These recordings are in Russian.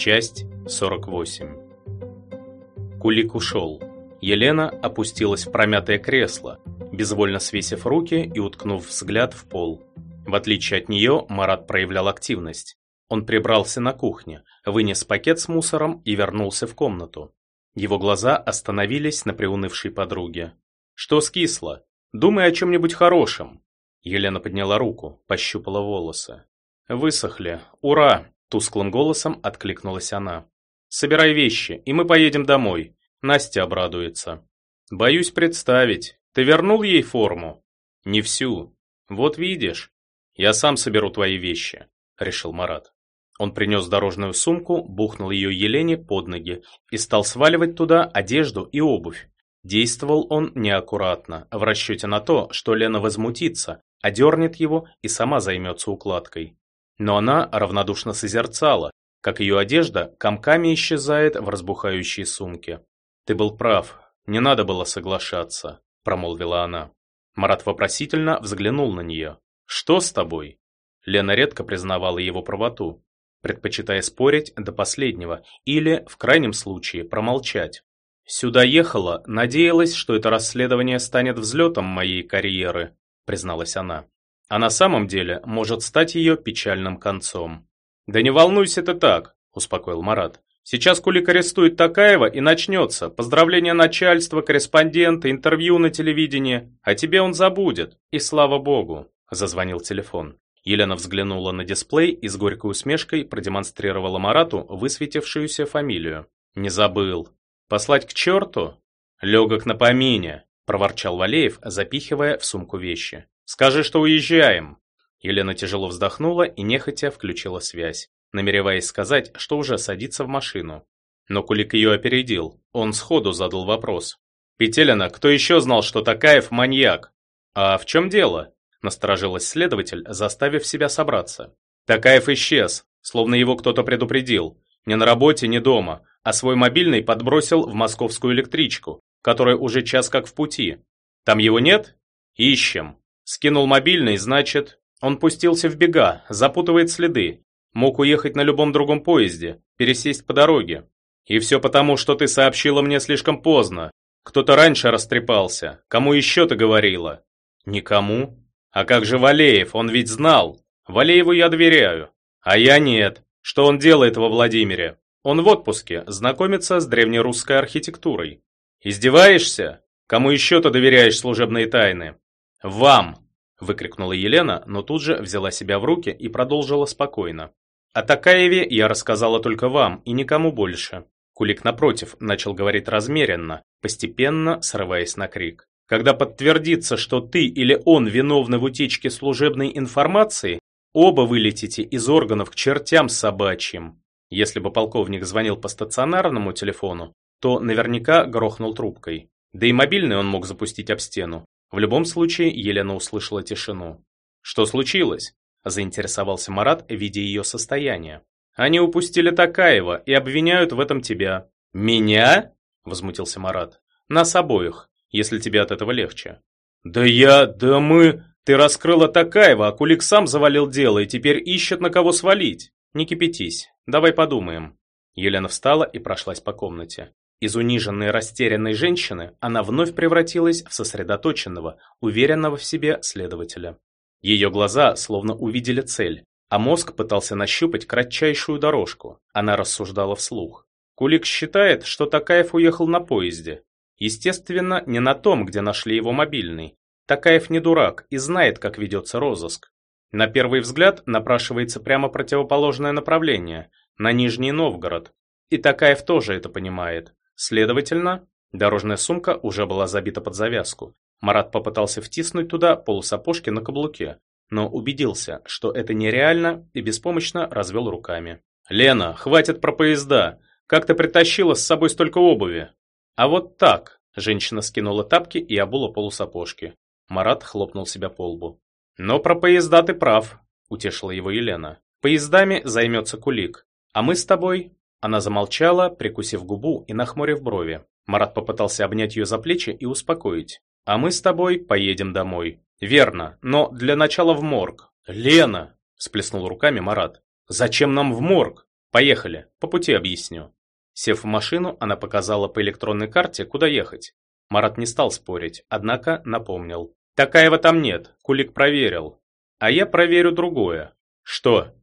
Часть 48 Кулик ушел. Елена опустилась в промятое кресло, безвольно свесив руки и уткнув взгляд в пол. В отличие от нее, Марат проявлял активность. Он прибрался на кухне, вынес пакет с мусором и вернулся в комнату. Его глаза остановились на приунывшей подруге. «Что скисло? Думай о чем-нибудь хорошем!» Елена подняла руку, пощупала волосы. «Высохли. Ура!» – тусклым голосом откликнулась она. «Собирай вещи, и мы поедем домой. Настя обрадуется». «Боюсь представить. Ты вернул ей форму?» «Не всю. Вот видишь. Я сам соберу твои вещи», – решил Марат. Он принес дорожную сумку, бухнул ее Елене под ноги и стал сваливать туда одежду и обувь. Действовал он неаккуратно, в расчете на то, что Лена возмутится, одернет его и сама займется укладкой. Но она равнодушно созерцала, как ее одежда комками исчезает в разбухающей сумке. «Ты был прав, не надо было соглашаться», – промолвила она. Марат вопросительно взглянул на нее. «Что с тобой?» Лена редко признавала его правоту, предпочитая спорить до последнего или, в крайнем случае, промолчать. «Сюда ехала, надеялась, что это расследование станет взлетом моей карьеры», призналась она а на самом деле может стать ее печальным концом. «Да не волнуйся ты так», – успокоил Марат. «Сейчас Кулик арестует Такаева и начнется. Поздравления начальства, корреспондента, интервью на телевидении. А тебе он забудет. И слава богу», – зазвонил телефон. Елена взглянула на дисплей и с горькой усмешкой продемонстрировала Марату высветившуюся фамилию. «Не забыл. Послать к черту?» «Легок на помине», – проворчал Валеев, запихивая в сумку вещи. Скажи, что уезжаем!» Елена тяжело вздохнула и нехотя включила связь, намереваясь сказать, что уже садится в машину. Но Кулик ее опередил. Он сходу задал вопрос. «Петелина, кто еще знал, что Такаев маньяк?» «А в чем дело?» Насторожилась следователь, заставив себя собраться. Такаев исчез, словно его кто-то предупредил. Не на работе, не дома, а свой мобильный подбросил в московскую электричку, которая уже час как в пути. Там его нет? Ищем. Скинул мобильный, значит, он пустился в бега, запутывает следы. Мог уехать на любом другом поезде, пересесть по дороге. И все потому, что ты сообщила мне слишком поздно. Кто-то раньше растрепался. Кому еще ты говорила? Никому. А как же Валеев, он ведь знал. Валееву я доверяю. А я нет. Что он делает во Владимире? Он в отпуске, знакомится с древнерусской архитектурой. Издеваешься? Кому еще ты доверяешь служебные тайны? «Вам!» – выкрикнула Елена, но тут же взяла себя в руки и продолжила спокойно. «О Такаеве я рассказала только вам и никому больше». Кулик, напротив, начал говорить размеренно, постепенно срываясь на крик. «Когда подтвердится, что ты или он виновны в утечке служебной информации, оба вылетите из органов к чертям собачьим». Если бы полковник звонил по стационарному телефону, то наверняка грохнул трубкой. Да и мобильный он мог запустить об стену. В любом случае, Елена услышала тишину. «Что случилось?» – заинтересовался Марат, видя ее состояние. «Они упустили Такаева и обвиняют в этом тебя». «Меня?» – возмутился Марат. «Нас обоих, если тебе от этого легче». «Да я... да мы...» «Ты раскрыла Такаева, а Кулик сам завалил дело и теперь ищет на кого свалить. Не кипятись, давай подумаем». Елена встала и прошлась по комнате. Из униженной растерянной женщины она вновь превратилась в сосредоточенного, уверенного в себе следователя. Ее глаза словно увидели цель, а мозг пытался нащупать кратчайшую дорожку. Она рассуждала вслух. Кулик считает, что Такаев уехал на поезде. Естественно, не на том, где нашли его мобильный. Такаев не дурак и знает, как ведется розыск. На первый взгляд напрашивается прямо противоположное направление, на Нижний Новгород. И Такаев тоже это понимает. Следовательно, дорожная сумка уже была забита под завязку. Марат попытался втиснуть туда полусапожки на каблуке, но убедился, что это нереально и беспомощно развел руками. «Лена, хватит про поезда! Как ты притащила с собой столько обуви?» «А вот так!» – женщина скинула тапки и обула полусапожки. Марат хлопнул себя по лбу. «Но про поезда ты прав», – утешила его Елена. «Поездами займется Кулик, а мы с тобой она замолчала, прикусив губу и нахмурив брови. Марат попытался обнять ее за плечи и успокоить. «А мы с тобой поедем домой». «Верно, но для начала в морг». «Лена!» – сплеснул руками Марат. «Зачем нам в морг? Поехали, по пути объясню. Сев в машину, она показала по электронной карте, куда ехать. Марат не стал спорить, однако напомнил. Такаева там нет, Кулик проверил. А я проверю другое. Что?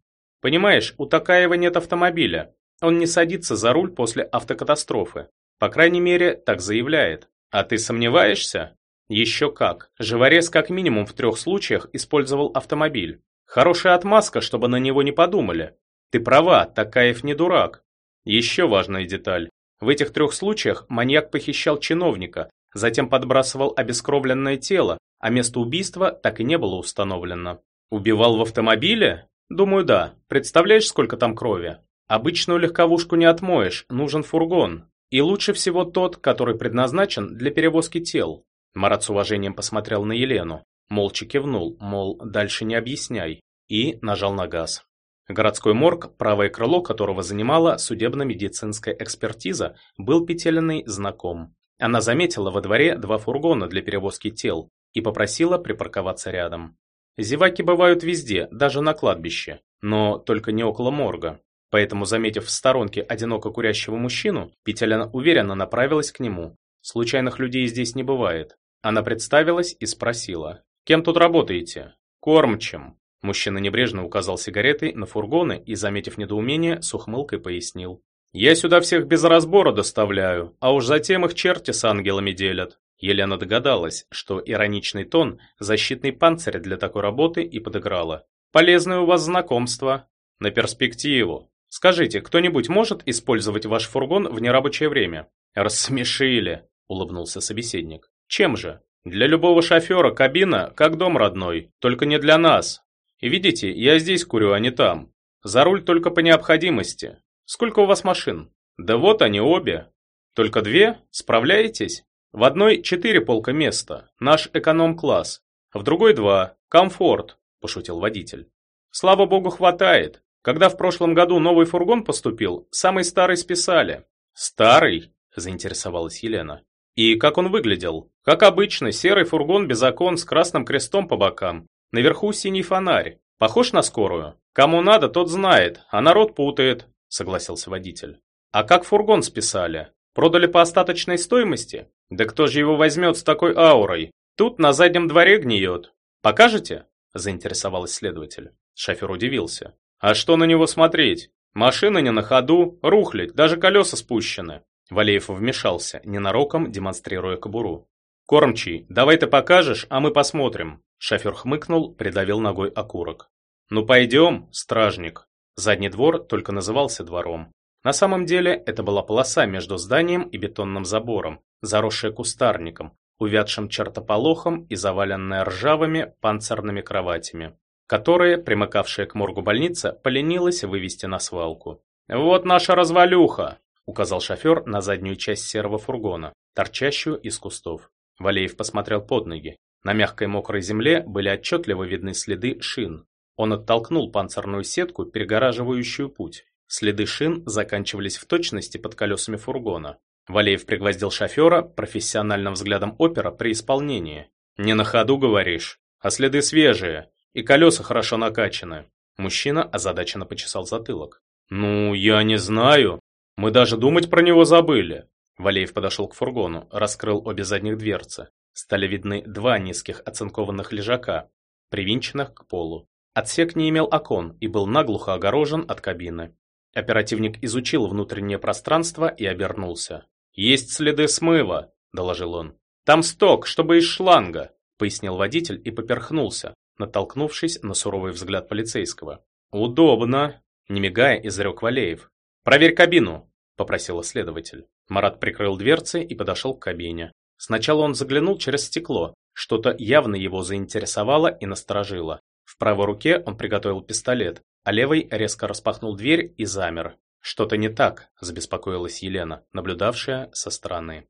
Понимаешь, у Такаева нет автомобиля. Он не садится за руль после автокатастрофы. По крайней мере, так заявляет. А ты сомневаешься? Еще как. Живорез как минимум в трех случаях использовал автомобиль. Хорошая отмазка, чтобы на него не подумали. Ты права, Такаев не дурак. Еще важная деталь. В этих трех случаях маньяк похищал чиновника, затем подбрасывал обескровленное тело, а место убийства так и не было установлено. Убивал в автомобиле? Думаю, да. Представляешь, сколько там крови? Обычную легковушку не отмоешь, нужен фургон. И лучше всего тот, который предназначен для перевозки тел. Марат с уважением посмотрел на Елену, молча кивнул, мол, дальше не объясняй, и нажал на газ. Городской морг, правое крыло которого занимала судебно-медицинская экспертиза, был Петелиной знаком. Она заметила во дворе два фургона для перевозки тел и попросила припарковаться рядом. Зеваки бывают везде, даже на кладбище, но только не около морга. Поэтому, заметив в сторонке одиноко курящего мужчину, Петелина уверенно направилась к нему. Случайных людей здесь не бывает. Она представилась и спросила. «Кем тут работаете?» «Кормчим», Мужчина небрежно указал сигаретой на фургоны и, заметив недоумение, с ухмылкой пояснил. «Я сюда всех без разбора доставляю, а уж затем их черти с ангелами делят». Елена догадалась, что ироничный тон – защитный панцирь для такой работы и подыграла. «Полезное у вас знакомство. На перспективу. Скажите, кто-нибудь может использовать ваш фургон в нерабочее время?» «Рассмешили», – улыбнулся собеседник. «Чем же?» «Для любого шофера кабина как дом родной, только не для нас, и видите, я здесь курю, а не там. За руль только по необходимости. Сколько у вас машин? Да вот они обе. Только две? Справляетесь? В одной четыре полка места, наш эконом-класс. В другой два, комфорт, пошутил водитель. Слава богу, хватает. Когда в прошлом году новый фургон поступил, самый старый списали. Старый? Заинтересовалась Елена. И как он выглядел? Как обычно, серый фургон без окон с красным крестом по бокам. Наверху синий фонарь. Похож на скорую? Кому надо, тот знает, а народ путает, согласился водитель. А как фургон списали? Продали по остаточной стоимости? Да кто же его возьмет с такой аурой? Тут на заднем дворе гниет. Покажете? Заинтересовался следователь. Шофер удивился. А что на него смотреть? Машина не на ходу, рухлядь, даже колеса спущены. Валеев вмешался, ненароком демонстрируя кобуру. «Кормчий, давай ты покажешь, а мы посмотрим». Шофер хмыкнул, придавил ногой окурок. «Ну пойдем, стражник». Задний двор только назывался двором. На самом деле это была полоса между зданием и бетонным забором, заросшая кустарником, увядшим чертополохом и заваленная ржавыми панцирными кроватями, которые, примыкавшая к моргу больница, поленилась вывести на свалку. «Вот наша развалюха!» — указал шофер на заднюю часть серого фургона, торчащую из кустов. Валеев посмотрел под ноги. На мягкой мокрой земле были отчетливо видны следы шин. Он оттолкнул панцирную сетку, перегораживающую путь. Следы шин заканчивались в точности под колесами фургона. Валеев пригвоздил шофера профессиональным взглядом опера при исполнении. «Не на ходу, говоришь, а следы свежие, и колеса хорошо накачаны». Мужчина озадаченно почесал затылок. «Ну, я не знаю. Мы даже думать про него забыли». Валеев подошел к фургону, раскрыл обе задних дверцы. Стали видны два низких оцинкованных лежака, привинченных к полу. Отсек не имел окон и был наглухо огорожен от кабины. Оперативник изучил внутреннее пространство и обернулся. «Есть следы смыва», – доложил он. «Там сток, чтобы из шланга», – пояснил водитель и поперхнулся, натолкнувшись на суровый взгляд полицейского. «Удобно», – не мигая, изрек Валеев. «Проверь кабину», – попросил следователь. Марат прикрыл дверцы и подошел к кабине. Сначала он заглянул через стекло, что-то явно его заинтересовало и насторожило. В правой руке он приготовил пистолет, а левой резко распахнул дверь и замер. «Что-то не так», – забеспокоилась Елена, наблюдавшая со стороны.